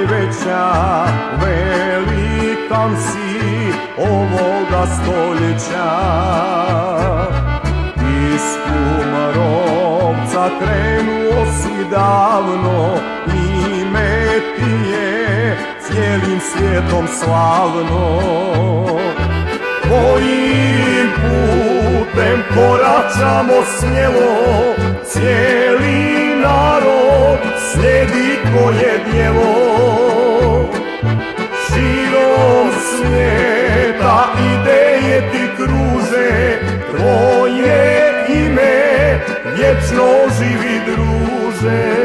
najveća u velikom si ovoga stoljeća. Iz Kumarovca krenuo si davno ime ti je cijelim svijetom slavno. Tvojim putem koračamo smjelo cijelim tvoje djelo. Širom svijeta ideje ti kruže Tvoje ime vječno živi druže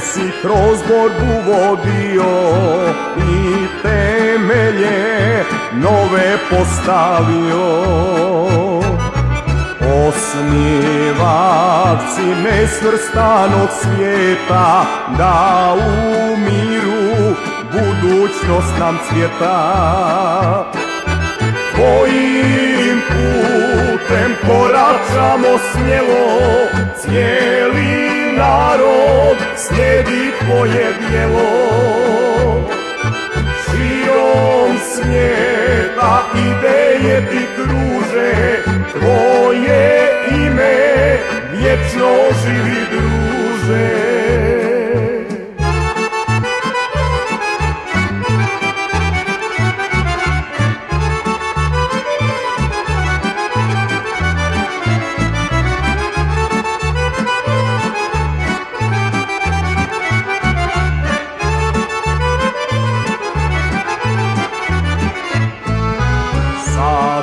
si kroz borbu vodio i temelje nove postavio. Osnivavci nesvrstanog svijeta da u miru budućnost nam cvjeta. Tvojim putem koračamo smjelo narod slijedi tvoje djelo. Širom svijeta ideje ti kruže Tvoje ime vječno živi druže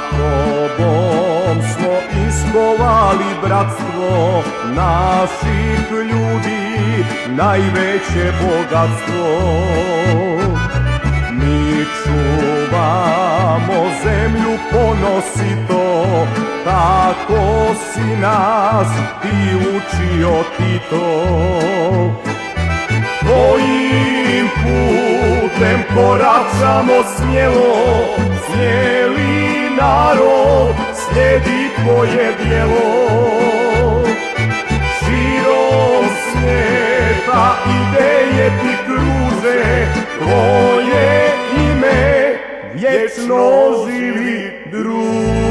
tobom smo iskovali bratstvo naših ljudi, najveće bogatstvo. Mi čuvamo zemlju ponosito, tako si nas ti učio Tito. Tvojim putem koračamo smjelo, cijeli narod slijedi tvoje djelo. Širom svijeta ideje ti kruže Tvoje ime vječno živi druže